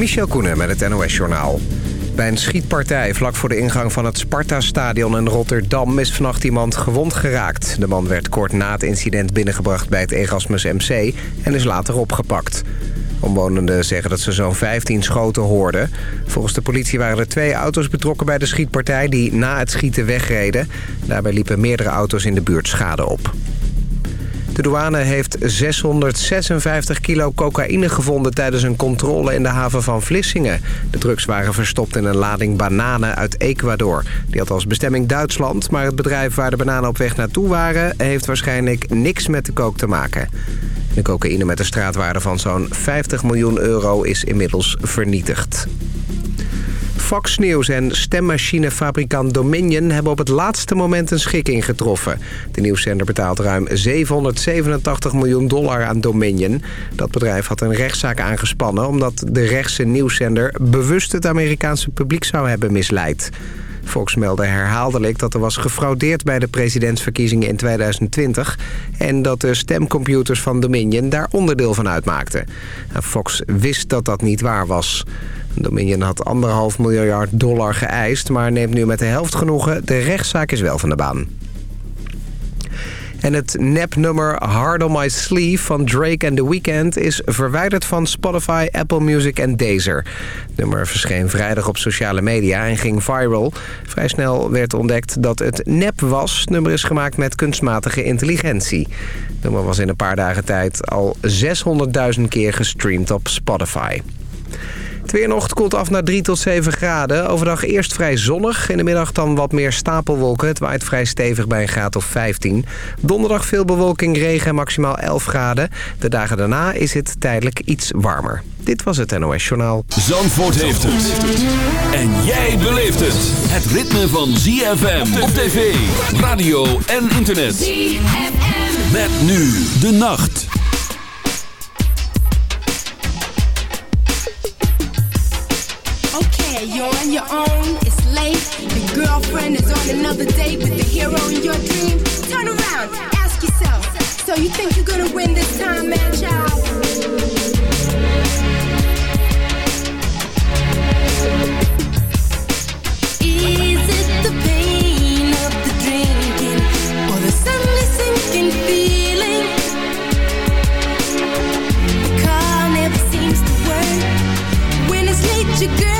Michel Koenen met het NOS-journaal. Bij een schietpartij vlak voor de ingang van het Sparta-stadion in Rotterdam... is vannacht iemand gewond geraakt. De man werd kort na het incident binnengebracht bij het Erasmus MC... en is later opgepakt. Omwonenden zeggen dat ze zo'n 15 schoten hoorden. Volgens de politie waren er twee auto's betrokken bij de schietpartij... die na het schieten wegreden. Daarbij liepen meerdere auto's in de buurt schade op. De douane heeft 656 kilo cocaïne gevonden tijdens een controle in de haven van Vlissingen. De drugs waren verstopt in een lading bananen uit Ecuador. Die had als bestemming Duitsland, maar het bedrijf waar de bananen op weg naartoe waren... heeft waarschijnlijk niks met de kook te maken. De cocaïne met een straatwaarde van zo'n 50 miljoen euro is inmiddels vernietigd. Fox News en stemmachinefabrikant Dominion hebben op het laatste moment een schikking getroffen. De nieuwszender betaalt ruim 787 miljoen dollar aan Dominion. Dat bedrijf had een rechtszaak aangespannen omdat de rechtse nieuwszender bewust het Amerikaanse publiek zou hebben misleid. Fox meldde herhaaldelijk dat er was gefraudeerd bij de presidentsverkiezingen in 2020... en dat de stemcomputers van Dominion daar onderdeel van uitmaakten. Fox wist dat dat niet waar was. Dominion had anderhalf miljard dollar geëist... maar neemt nu met de helft genoegen. De rechtszaak is wel van de baan. En het nepnummer Hard on My Sleeve van Drake and The Weeknd... is verwijderd van Spotify, Apple Music en Deezer. Het nummer verscheen vrijdag op sociale media en ging viral. Vrij snel werd ontdekt dat het nep was. Nummer is gemaakt met kunstmatige intelligentie. Het nummer was in een paar dagen tijd al 600.000 keer gestreamd op Spotify. Het weer nog koelt af naar 3 tot 7 graden. Overdag eerst vrij zonnig. In de middag dan wat meer stapelwolken. Het waait vrij stevig bij een graad of 15. Donderdag veel bewolking, regen en maximaal 11 graden. De dagen daarna is het tijdelijk iets warmer. Dit was het NOS Journaal. Zandvoort heeft het. En jij beleeft het. Het ritme van ZFM op tv, radio en internet. ZFM. Met nu de nacht. You're on your own, it's late. Your girlfriend is on another date with the hero in your dream. Turn around, ask yourself. So you think you're gonna win this time, man, child? Is it the pain of the drinking or the suddenly sinking feeling? The car never seems to work when it's late. Your girl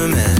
semaine.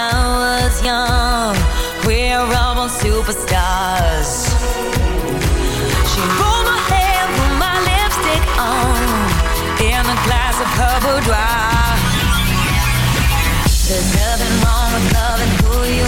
superstars. She rolled my hair, put my lipstick on, in a glass of her boudoir. There's nothing wrong with loving who you